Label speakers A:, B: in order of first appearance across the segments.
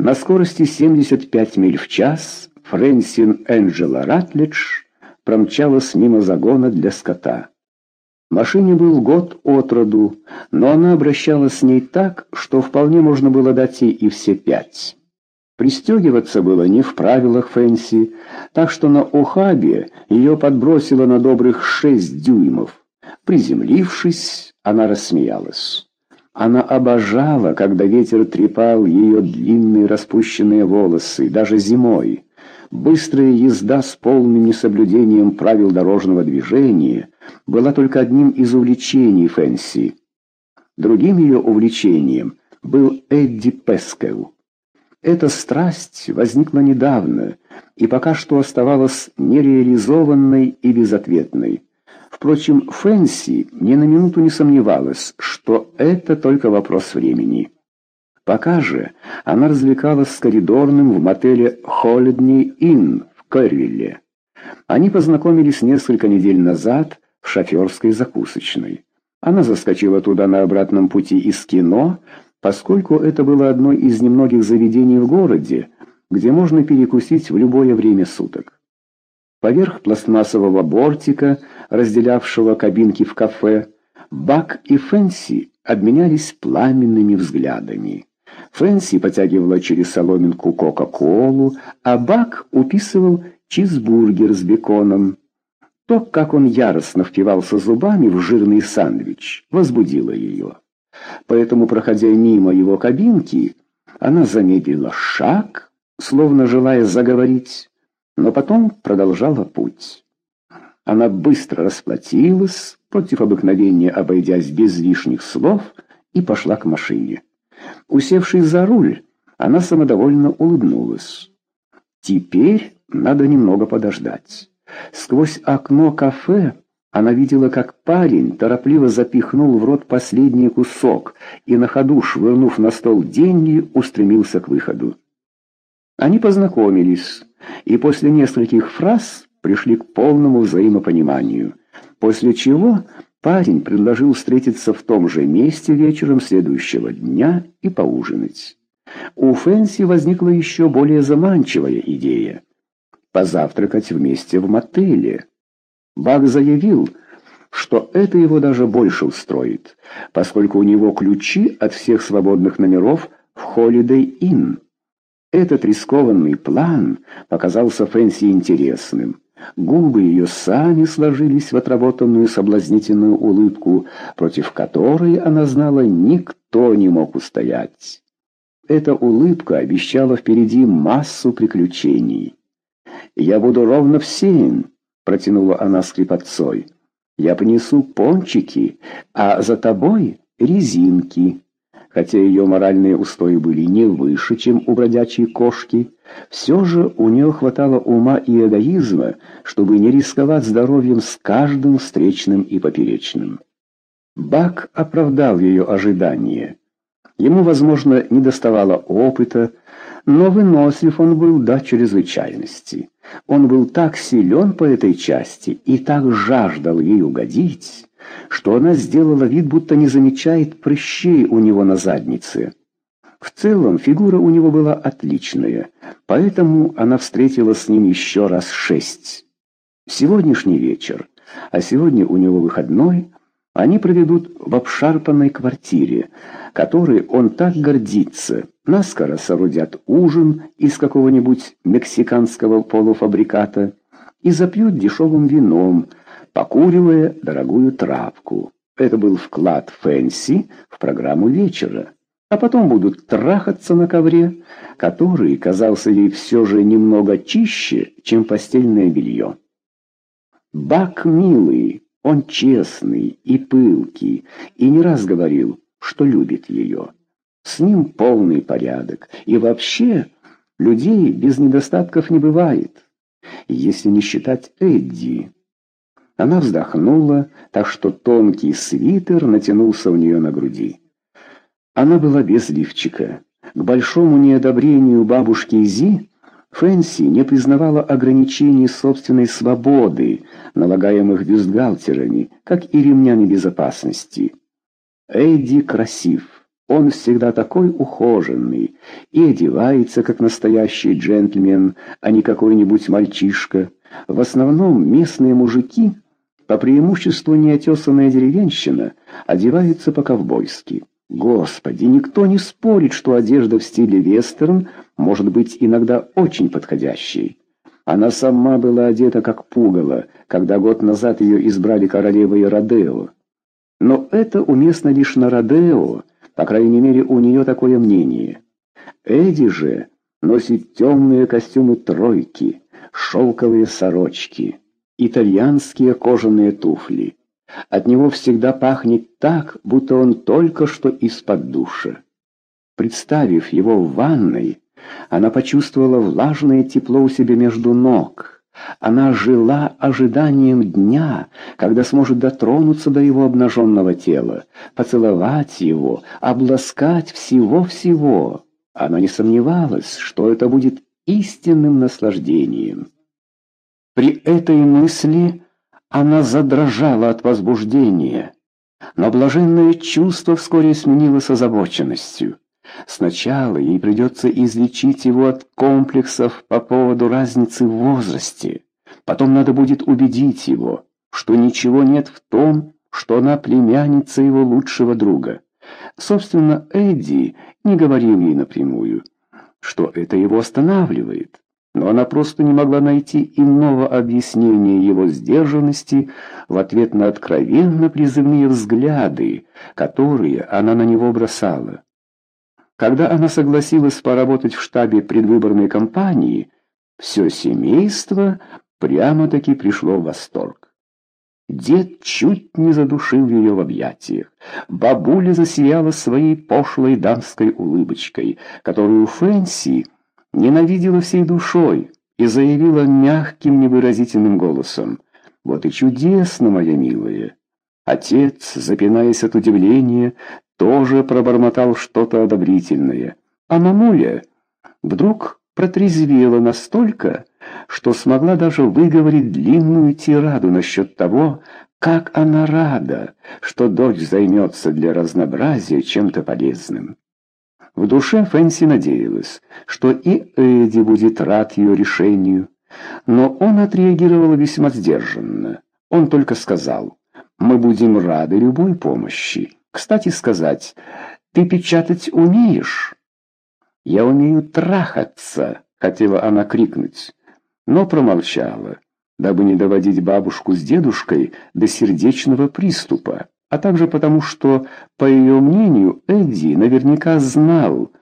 A: На скорости 75 миль в час Фрэнсин Энджела Ратлидж промчалась мимо загона для скота. Машине был год от роду, но она обращалась с ней так, что вполне можно было дать ей и все пять. Пристегиваться было не в правилах Фэнси, так что на ухабе ее подбросило на добрых шесть дюймов. Приземлившись, она рассмеялась. Она обожала, когда ветер трепал ее длинные распущенные волосы, даже зимой. Быстрая езда с полным несоблюдением правил дорожного движения была только одним из увлечений Фэнси. Другим ее увлечением был Эдди Пескел. Эта страсть возникла недавно и пока что оставалась нереализованной и безответной. Впрочем, Фэнси ни на минуту не сомневалась, что это только вопрос времени. Пока же она развлекалась с коридорным в мотеле «Холидни Inn» в Кэрвилле. Они познакомились несколько недель назад в шоферской закусочной. Она заскочила туда на обратном пути из кино, поскольку это было одно из немногих заведений в городе, где можно перекусить в любое время суток. Поверх пластмассового бортика, разделявшего кабинки в кафе, Бак и Фэнси обменялись пламенными взглядами. Фэнси потягивала через соломинку Кока-Колу, а Бак уписывал чизбургер с беконом. То, как он яростно впивался зубами в жирный сандвич, возбудило ее. Поэтому, проходя мимо его кабинки, она замедлила шаг, словно желая заговорить, но потом продолжала путь. Она быстро расплатилась, против обыкновения обойдясь без лишних слов, и пошла к машине. Усевшись за руль, она самодовольно улыбнулась. Теперь надо немного подождать. Сквозь окно кафе она видела, как парень торопливо запихнул в рот последний кусок и на ходу, швырнув на стол деньги, устремился к выходу. Они познакомились и после нескольких фраз пришли к полному взаимопониманию, после чего парень предложил встретиться в том же месте вечером следующего дня и поужинать. У Фэнси возникла еще более заманчивая идея – позавтракать вместе в мотеле. Бак заявил, что это его даже больше устроит, поскольку у него ключи от всех свободных номеров в Holiday Inn. Этот рискованный план показался Фэнси интересным. Губы ее сами сложились в отработанную соблазнительную улыбку, против которой, она знала, никто не мог устоять. Эта улыбка обещала впереди массу приключений. «Я буду ровно в семь», — протянула она скрипотцой. «Я принесу пончики, а за тобой резинки». Хотя ее моральные устои были не выше, чем у бродячей кошки, все же у нее хватало ума и эгоизма, чтобы не рисковать здоровьем с каждым встречным и поперечным. Бак оправдал ее ожидания. Ему, возможно, не доставало опыта, но вынослив он был до чрезвычайности. Он был так силен по этой части и так жаждал ей угодить, что она сделала вид, будто не замечает прыщей у него на заднице. В целом фигура у него была отличная, поэтому она встретила с ним еще раз шесть. Сегодняшний вечер, а сегодня у него выходной, они проведут в обшарпанной квартире, которой он так гордится. Наскоро соорудят ужин из какого-нибудь мексиканского полуфабриката и запьют дешевым вином, покуривая дорогую травку. Это был вклад Фэнси в программу вечера. А потом будут трахаться на ковре, который казался ей все же немного чище, чем постельное белье. Бак милый, он честный и пылкий, и не раз говорил, что любит ее. С ним полный порядок, и вообще людей без недостатков не бывает, если не считать Эдди. Она вздохнула, так что тонкий свитер натянулся у нее на груди. Она была без лифчика. К большому неодобрению бабушки Зи Фэнси не признавала ограничений собственной свободы, налагаемых бюстгальтерами, как и ремнями безопасности. Эдди красив, Он всегда такой ухоженный и одевается, как настоящий джентльмен, а не какой-нибудь мальчишка. В основном местные мужики, по преимуществу неотесанная деревенщина, одеваются по-ковбойски. Господи, никто не спорит, что одежда в стиле вестерн может быть иногда очень подходящей. Она сама была одета как пугало, когда год назад ее избрали королевой Родео. Но это уместно лишь на Родео, по крайней мере, у нее такое мнение. Эдди же носит темные костюмы тройки, шелковые сорочки, итальянские кожаные туфли. От него всегда пахнет так, будто он только что из-под душа. Представив его в ванной, она почувствовала влажное тепло у себя между ног. Она жила ожиданием дня, когда сможет дотронуться до его обнаженного тела, поцеловать его, обласкать всего-всего. Она не сомневалась, что это будет истинным наслаждением. При этой мысли она задрожала от возбуждения, но блаженное чувство вскоре сменилось озабоченностью. Сначала ей придется излечить его от комплексов по поводу разницы в возрасте. Потом надо будет убедить его, что ничего нет в том, что она племянница его лучшего друга. Собственно, Эдди не говорил ей напрямую, что это его останавливает. Но она просто не могла найти иного объяснения его сдержанности в ответ на откровенно призывные взгляды, которые она на него бросала. Когда она согласилась поработать в штабе предвыборной кампании, все семейство прямо-таки пришло в восторг. Дед чуть не задушил ее в объятиях. Бабуля засияла своей пошлой дамской улыбочкой, которую Фэнси ненавидела всей душой и заявила мягким невыразительным голосом. «Вот и чудесно, моя милая!» Отец, запинаясь от удивления, тоже пробормотал что-то одобрительное. А мамуля вдруг протрезвела настолько, что смогла даже выговорить длинную тираду насчет того, как она рада, что дочь займется для разнообразия чем-то полезным. В душе Фэнси надеялась, что и Эдди будет рад ее решению, но он отреагировал весьма сдержанно. Он только сказал, «Мы будем рады любой помощи». Кстати сказать, ты печатать умеешь? Я умею трахаться, хотела она крикнуть, но промолчала, дабы не доводить бабушку с дедушкой до сердечного приступа, а также потому, что, по ее мнению, Эдди наверняка знал,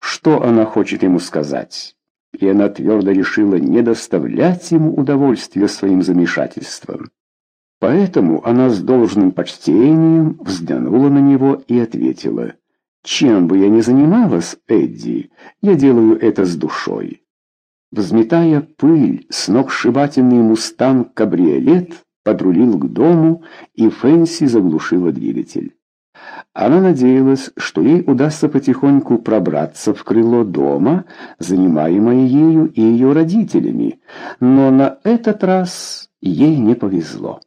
A: что она хочет ему сказать, и она твердо решила не доставлять ему удовольствия своим замешательством. Поэтому она с должным почтением взглянула на него и ответила, «Чем бы я ни занималась, Эдди, я делаю это с душой». Взметая пыль, сногсшибательный мустанг-кабриолет подрулил к дому, и Фэнси заглушила двигатель. Она надеялась, что ей удастся потихоньку пробраться в крыло дома, занимаемое ею и ее родителями, но на этот раз ей не повезло.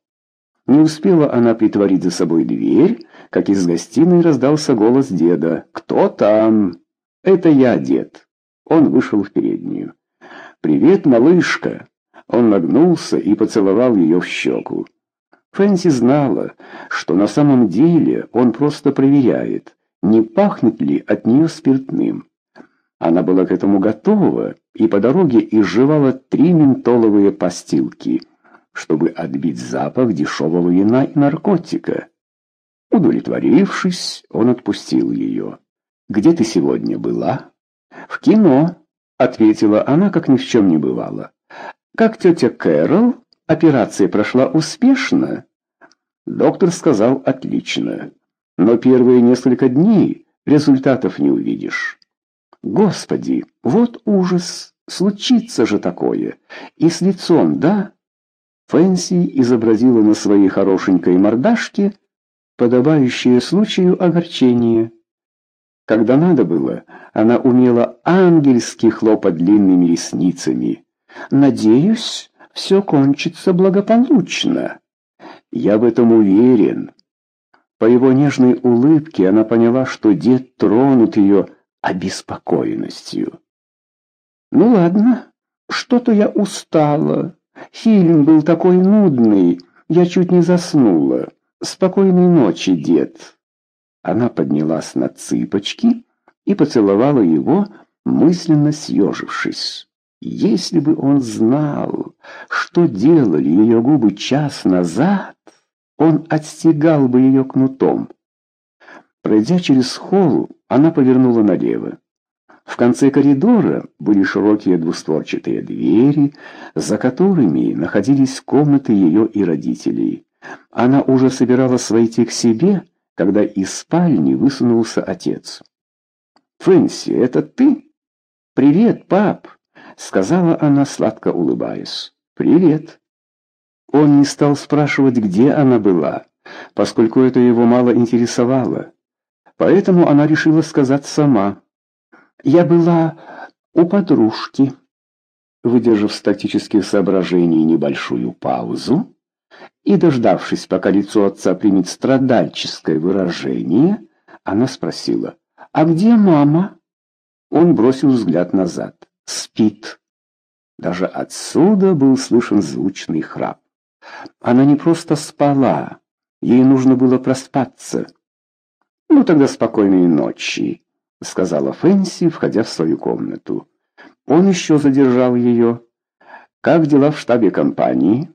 A: Не успела она притворить за собой дверь, как из гостиной раздался голос деда. «Кто там?» «Это я, дед». Он вышел в переднюю. «Привет, малышка!» Он нагнулся и поцеловал ее в щеку. Фэнси знала, что на самом деле он просто проверяет, не пахнет ли от нее спиртным. Она была к этому готова и по дороге изживала три ментоловые постилки — чтобы отбить запах дешевого вина и наркотика. Удовлетворившись, он отпустил ее. «Где ты сегодня была?» «В кино», — ответила она, как ни в чем не бывало. «Как тетя Кэрол? Операция прошла успешно?» Доктор сказал «отлично». «Но первые несколько дней результатов не увидишь». «Господи, вот ужас! Случится же такое! И с лицом, да?» Фэнси изобразила на своей хорошенькой мордашке подобающее случаю огорчение. Когда надо было, она умела ангельски хлопать длинными ресницами. «Надеюсь, все кончится благополучно. Я в этом уверен». По его нежной улыбке она поняла, что дед тронут ее обеспокоенностью. «Ну ладно, что-то я устала. Фильм был такой нудный, я чуть не заснула. Спокойной ночи, дед». Она поднялась на цыпочки и поцеловала его, мысленно съежившись. Если бы он знал, что делали ее губы час назад, он отстегал бы ее кнутом. Пройдя через холл, она повернула налево. В конце коридора были широкие двустворчатые двери, за которыми находились комнаты ее и родителей. Она уже собиралась войти к себе, когда из спальни высунулся отец. «Фэнси, это ты?» «Привет, пап!» — сказала она, сладко улыбаясь. «Привет!» Он не стал спрашивать, где она была, поскольку это его мало интересовало. Поэтому она решила сказать сама. «Я была у подружки». Выдержав статических соображений небольшую паузу и дождавшись, пока лицо отца примет страдальческое выражение, она спросила, «А где мама?» Он бросил взгляд назад. «Спит». Даже отсюда был слышен звучный храп. Она не просто спала, ей нужно было проспаться. «Ну тогда спокойной ночи», — сказала Фэнси, входя в свою комнату. Он еще задержал ее. «Как дела в штабе компании?»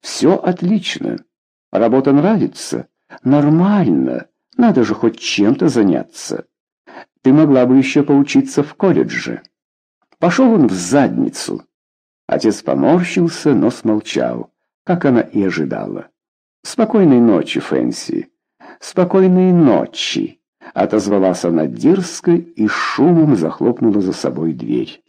A: «Все отлично. Работа нравится?» «Нормально. Надо же хоть чем-то заняться. Ты могла бы еще поучиться в колледже». Пошел он в задницу. Отец поморщился, но смолчал, как она и ожидала. «Спокойной ночи, Фэнси. Спокойной ночи!» Отозвалась она дерзко и шумом захлопнула за собой дверь.